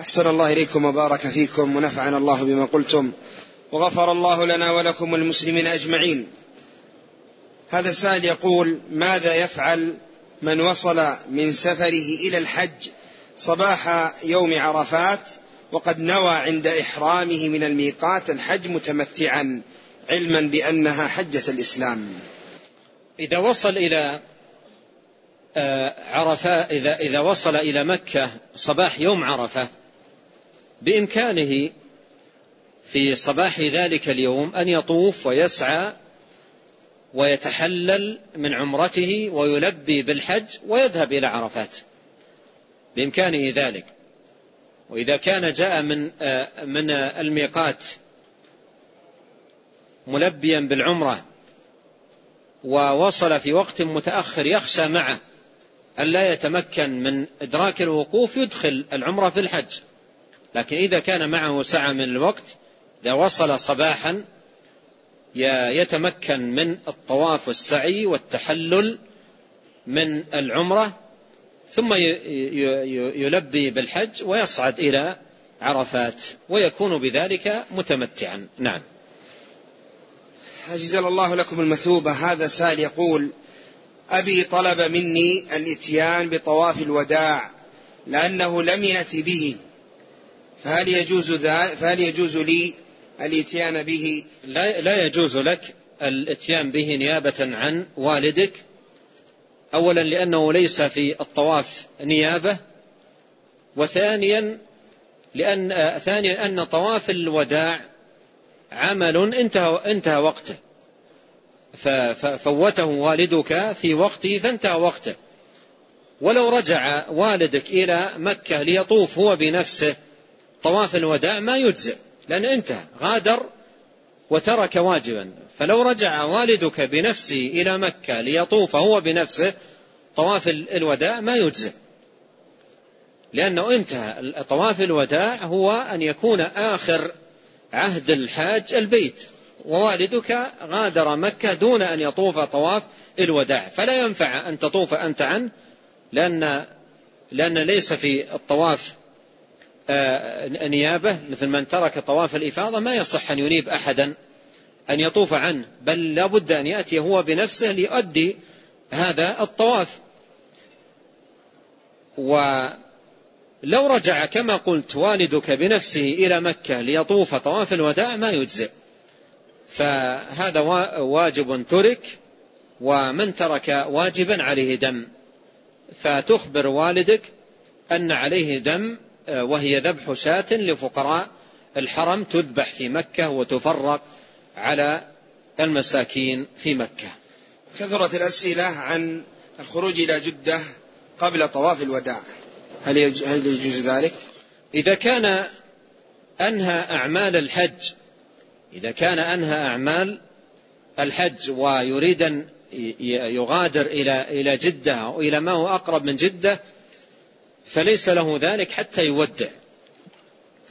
أحسن الله إليكم وبارك فيكم ونفعنا الله بما قلتم وغفر الله لنا ولكم والمسلمين أجمعين. هذا السائل يقول ماذا يفعل من وصل من سفره إلى الحج صباح يوم عرفات وقد نوى عند إحرامه من الميقات الحج متمتعا علما بأنها حجة الإسلام؟ إذا وصل إلى آه، عرفة إذا إذا وصل إلى مكة صباح يوم عرفة بإمكانه في صباح ذلك اليوم أن يطوف ويسعى ويتحلل من عمرته ويلبي بالحج ويذهب إلى عرفات. بإمكانه ذلك. وإذا كان جاء من آه، من الميقات ملبيا بالعمرة ووصل في وقت متأخر يخشى معه أن لا يتمكن من إدراك الوقوف يدخل العمرة في الحج. لكن إذا كان معه سعة من الوقت إذا وصل صباحا يتمكن من الطواف والسعي والتحلل من العمرة ثم يلبي بالحج ويصعد إلى عرفات ويكون بذلك متمتعا. نعم. جزل الله لكم المثوبة. هذا سائل يقول أبي طلب مني الإتيان بطواف الوداع لأنه لم يأتي به. فهل يجوز فهل يجوز لي الاتيان به؟ لا لا يجوز لك الاتيان به نيابة عن والدك. أولا لأنه ليس في الطواف نيابة. وثانيا لأن ثانيا أن طواف الوداع عمل انتهى انتهى وقته. ففوته والدك في وقته فانتهى وقته. ولو رجع والدك إلى مكة ليطوف هو بنفسه طواف الوداع ما يجزئ لأن انتهى غادر وترك واجبا. فلو رجع والدك بنفسه إلى مكة ليطوف هو بنفسه طواف الوداع ما يجزئ. لأنه انتهى. طواف الوداع هو أن يكون آخر عهد الحاج البيت. ووالدك غادر مكة دون أن يطوف طواف الوداع. فلا ينفع أن تطوف أنت عنه لأن لأن ليس في الطواف آه، نيابة مثل من ترك طواف الإفاضة ما يصح أن ينيب أحدا أن يطوف عنه بل لابد أن يأتي هو بنفسه ليؤدي هذا الطواف. ولو رجع كما قلت والدك بنفسه إلى مكة ليطوف طواف الوداع ما يجزئ. فهذا واجب ترك ومن ترك واجبا عليه دم. فتخبر والدك أن عليه دم وهي ذبح شاة لفقراء الحرم تذبح في مكة وتفرق على المساكين في مكة كثرت الأسئلة عن الخروج إلى جدة قبل طواف الوداع هل يجوز ذلك؟ إذا كان أنهى أعمال الحج إذا كان أنهى أعمال الحج ويريد أن يغادر إلى إلى جدة أو إلى ما هو أقرب من جدة فليس له ذلك حتى يودع.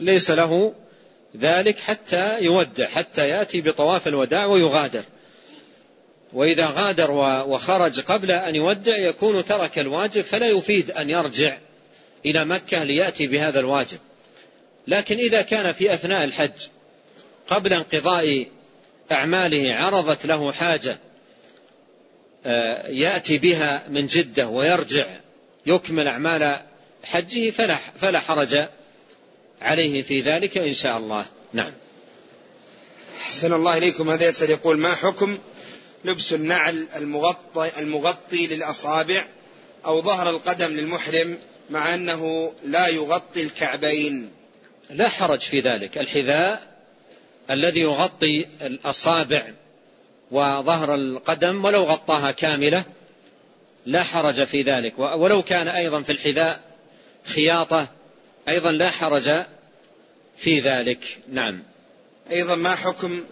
ليس له ذلك حتى يودع حتى يأتي بطواف الوداع ويغادر. وإذا غادر وخرج قبل أن يودع يكون ترك الواجب فلا يفيد أن يرجع إلى مكة ليأتي بهذا الواجب. لكن إذا كان في أثناء الحج قبل انقضاء أعماله عرضت له حاجة آه، يأتي بها من جدة ويرجع يكمل أعمال حجه فلا, فلا حرج عليه في ذلك إن شاء الله. نعم. حسن الله إليكم. هذا يسأل يقول ما حكم لبس النعل المغطي, المغطي للأصابع أو ظهر القدم للمحرم مع أنه لا يغطي الكعبين؟ لا حرج في ذلك. الحذاء الذي يغطي الأصابع وظهر القدم ولو غطاها كاملة لا حرج في ذلك. ولو كان أيضا في الحذاء خياطة أيضا لا حرج في ذلك. نعم. أيضا ما حكم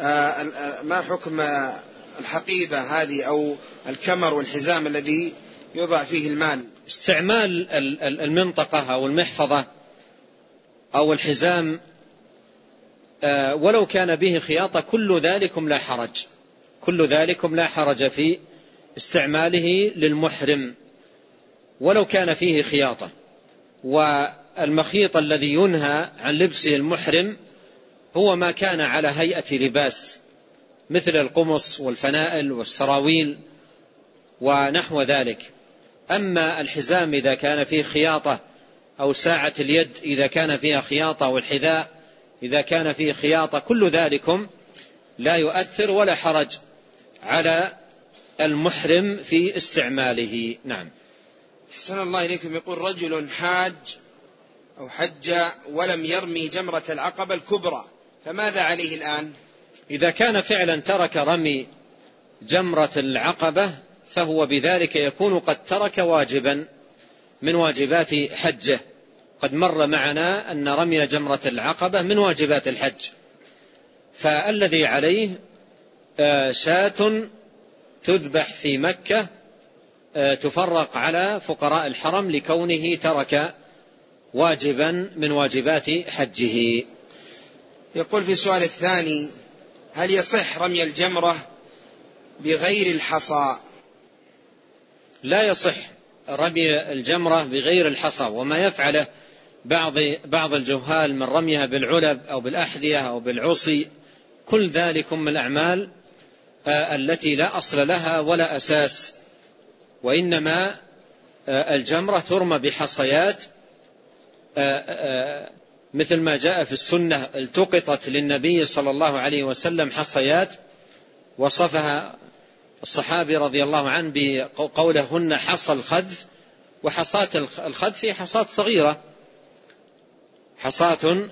آه، آه، ما حكم آه، الحقيبة هذه أو الكمر والحزام الذي يوضع فيه المال؟ استعمال المنطقة أو المحفظة أو الحزام ولو كان به خياطة كل ذلكم لا حرج. كل ذلكم لا حرج في استعماله للمحرم. ولو كان فيه خياطة. والمخيط الذي ينهى عن لبسه المحرم هو ما كان على هيئة لباس مثل القمص والفنائل والسراويل ونحو ذلك. أما الحزام إذا كان فيه خياطة أو ساعة اليد إذا كان فيها خياطة والحذاء إذا كان فيه خياطة كل ذلكم لا يؤثر ولا حرج على المحرم في استعماله. نعم. حسن الله إليكم. يقول رجل حاج أو حج ولم يرمي جمرة العقبة الكبرى فماذا عليه الآن؟ إذا كان فعلا ترك رمي جمرة العقبة فهو بذلك يكون قد ترك واجبا من واجبات حجه. قد مر معنا أن رمي جمرة العقبة من واجبات الحج. فالذي عليه آه، شاة تذبح في مكة تفرق على فقراء الحرم لكونه ترك واجبا من واجبات حجه. يقول في السؤال الثاني هل يصح رمي الجمرة بغير الحصى؟ لا يصح رمي الجمرة بغير الحصى وما يفعله بعض بعض الجهال من رميها بالعلب أو بالأحذية أو بالعصي. كل ذلك من الأعمال آه، التي لا أصل لها ولا أساس وإنما آه، الجمرة ترمى بحصيات آه، مثل ما جاء في السنة التقطت للنبي صلى الله عليه وسلم حصيات وصفها الصحابي رضي الله عنه بقوله هن حصى الخذف وحصاة الخذف هي حصاة صغيرة حصاة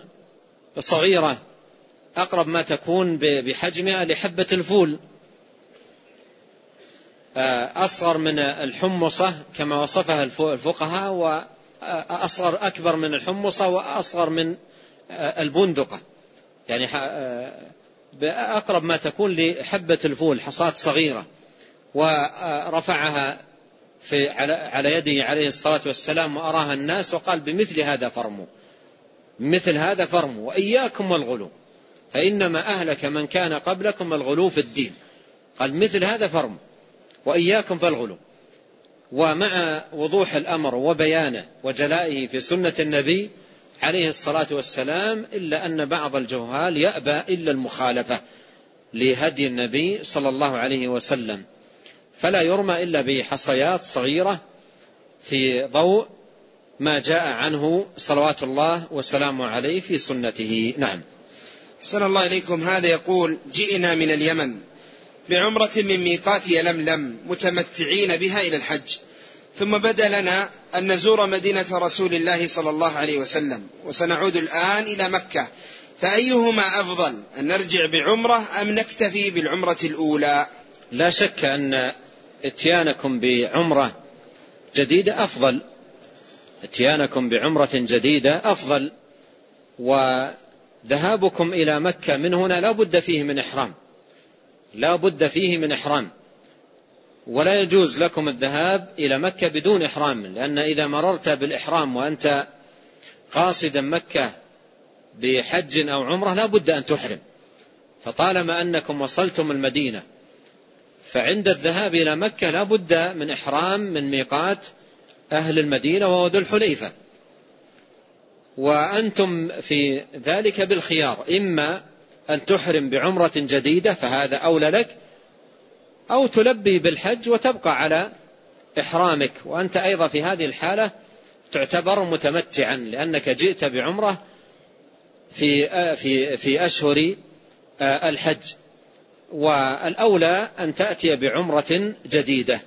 صغيرة أقرب ما تكون بحجمها لحبة الفول. أصغر من الحمصة كما وصفها الفقهاء وأصغر أكبر من الحمصة وأصغر من البندقة. يعني أقرب ما تكون لحبة الفول حصاة صغيرة. ورفعها في على يده عليه الصلاة والسلام وأراها الناس وقال بمثل هذا فرموا. مثل هذا فرموا وإياكم والغلو. فإنما أهلك من كان قبلكم الغلو في الدين. قال مثل هذا فرموا. وإياكم فالغلو. ومع وضوح الأمر وبيانه وجلائه في سنة النبي عليه الصلاة والسلام إلا أن بعض الجهال يأبى إلا المخالفة لهدي النبي صلى الله عليه وسلم. فلا يرمى إلا بحصيات صغيرة في ضوء ما جاء عنه صلوات الله وسلامه عليه في سنته. نعم. حسن الله إليكم. هذا يقول جئنا من اليمن. بعمرة من ميقات يلملم متمتعين بها إلى الحج. ثم بدا لنا أن نزور مدينة رسول الله صلى الله عليه وسلم وسنعود الآن إلى مكة. فأيهما أفضل أن نرجع بعمرة أم نكتفي بالعمرة الأولى؟ لا شك أن إتيانكم بعمرة جديدة أفضل. إتيانكم بعمرة جديدة أفضل وذهابكم إلى مكة من هنا لا بد فيه من إحرام. لا بد فيه من إحرام. ولا يجوز لكم الذهاب إلى مكة بدون إحرام لأن إذا مررت بالإحرام وأنت قاصدا مكة بحج أو عمرة لا بد أن تحرم. فطالما أنكم وصلتم المدينة فعند الذهاب إلى مكة لا بد من إحرام من ميقات أهل المدينة وهو ذو الحليفة. وأنتم في ذلك بالخيار إما أن تحرم بعمرة جديدة فهذا أولى لك. أو تلبي بالحج وتبقى على إحرامك. وأنت أيضا في هذه الحالة تعتبر متمتعا لأنك جئت بعمرة في في في أشهر الحج. والأولى أن تأتي بعمرة جديدة.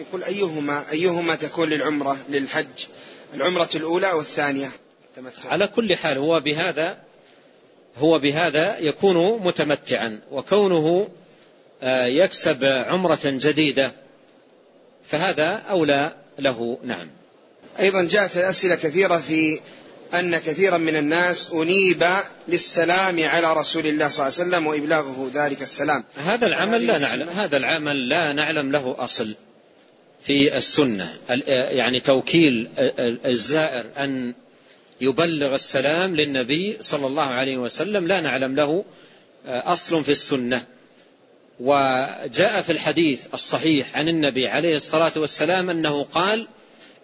يقول أيهما أيهما تكون للعمرة للحج؟ العمرة الأولى والثانية. على كل حال هو بهذا هو بهذا يكون متمتعا وكونه آه، يكسب عمرة جديدة فهذا أولى له نعم. أيضا جاءت أسئلة كثيرة في أن كثيرا من الناس أنيب للسلام على رسول الله صلى الله عليه وسلم وإبلاغه ذلك السلام. هذا العمل لا نعلم هذا العمل لا نعلم له أصل في السنة. يعني توكيل الزائر أن يبلغ السلام للنبي صلى الله عليه وسلم لا نعلم له أصل في السنة. وجاء في الحديث الصحيح عن النبي عليه الصلاة والسلام أنه قال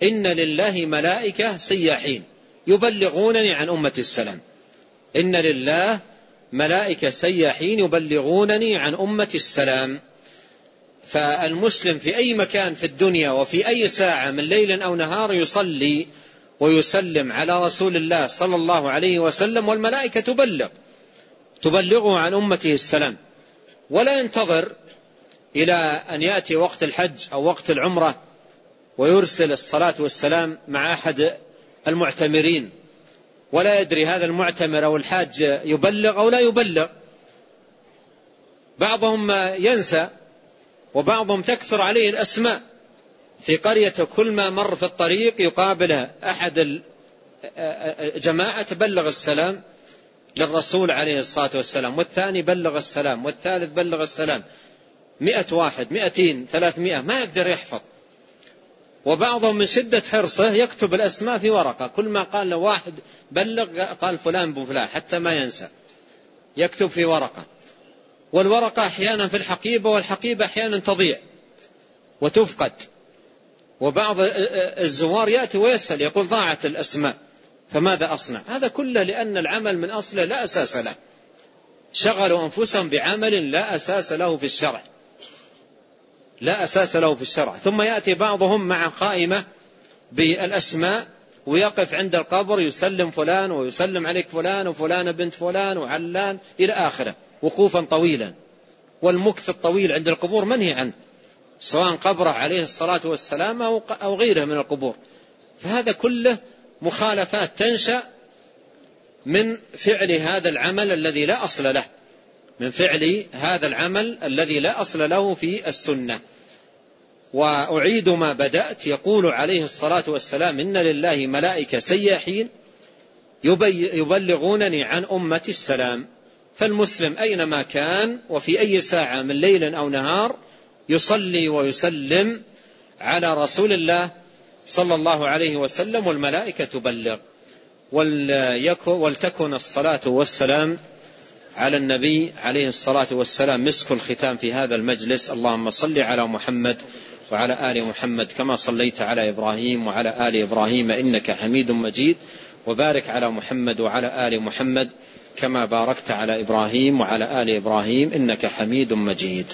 إن لله ملائكة سياحين يبلغونني عن أمة السلام. إن لله ملائكة سياحين يبلغونني عن أمة السلام. فالمسلم في أي مكان في الدنيا وفي أي ساعة من ليل أو نهار يصلي ويسلم على رسول الله صلى الله عليه وسلم والملائكة تبلغ تبلغه عن أمته السلام. ولا ينتظر إلى أن يأتي وقت الحج أو وقت العمرة ويرسل الصلاة والسلام مع أحد المعتمرين. ولا يدري هذا المعتمر أو الحاج يبلغ أو لا يبلغ. بعضهم ينسى وبعضهم تكثر عليه الأسماء. في قرية كل ما مر في الطريق يقابل أحد جماعة بلغ السلام للرسول عليه الصلاة والسلام والثاني بلغ السلام والثالث بلغ السلام. مئة واحد مئتين ثلاثمائة ما يقدر يحفظ. وبعضهم من شدة حرصه يكتب الأسماء في ورقة. كل ما قال له واحد بلغ قال فلان بن فلان حتى ما ينسى. يكتب في ورقة. والورقة أحيانا في الحقيبة والحقيبة أحيانا تضيع وتفقد. وبعض الزوار يأتي ويسأل يقول ضاعت الأسماء فماذا أصنع؟ هذا كله لأن العمل من أصله لا أساس له. شغلوا أنفسهم بعمل لا أساس له في الشرع. لا أساس له في الشرع. ثم يأتي بعضهم مع قائمة بالأسماء ويقف عند القبر يسلم فلان ويسلم عليك فلان وفلان بنت فلان وعلان إلى آخره وقوفا طويلا. والمكث الطويل عند القبور منهي عنه. سواء قبره عليه الصلاة والسلام أو غيره من القبور. فهذا كله مخالفات تنشأ من فعل هذا العمل الذي لا أصل له من فعل هذا العمل الذي لا أصل له في السنة. وأعيد ما بدأت يقول عليه الصلاة والسلام إن لله ملائكة سياحين يبلغونني عن أمة السلام. فالمسلم أينما كان وفي أي ساعة من ليل أو نهار يصلي ويسلم على رسول الله صلى الله عليه وسلم والملائكة تبلغ. ولتكن الصلاة والسلام على النبي عليه الصلاة والسلام. مسك الختام في هذا المجلس. اللهم صل على محمد وعلى آل محمد كما صليت على إبراهيم وعلى آل إبراهيم. إنك حميد مجيد. وبارك على محمد وعلى آل محمد كما باركت على إبراهيم وعلى آل إبراهيم. إنك حميد مجيد.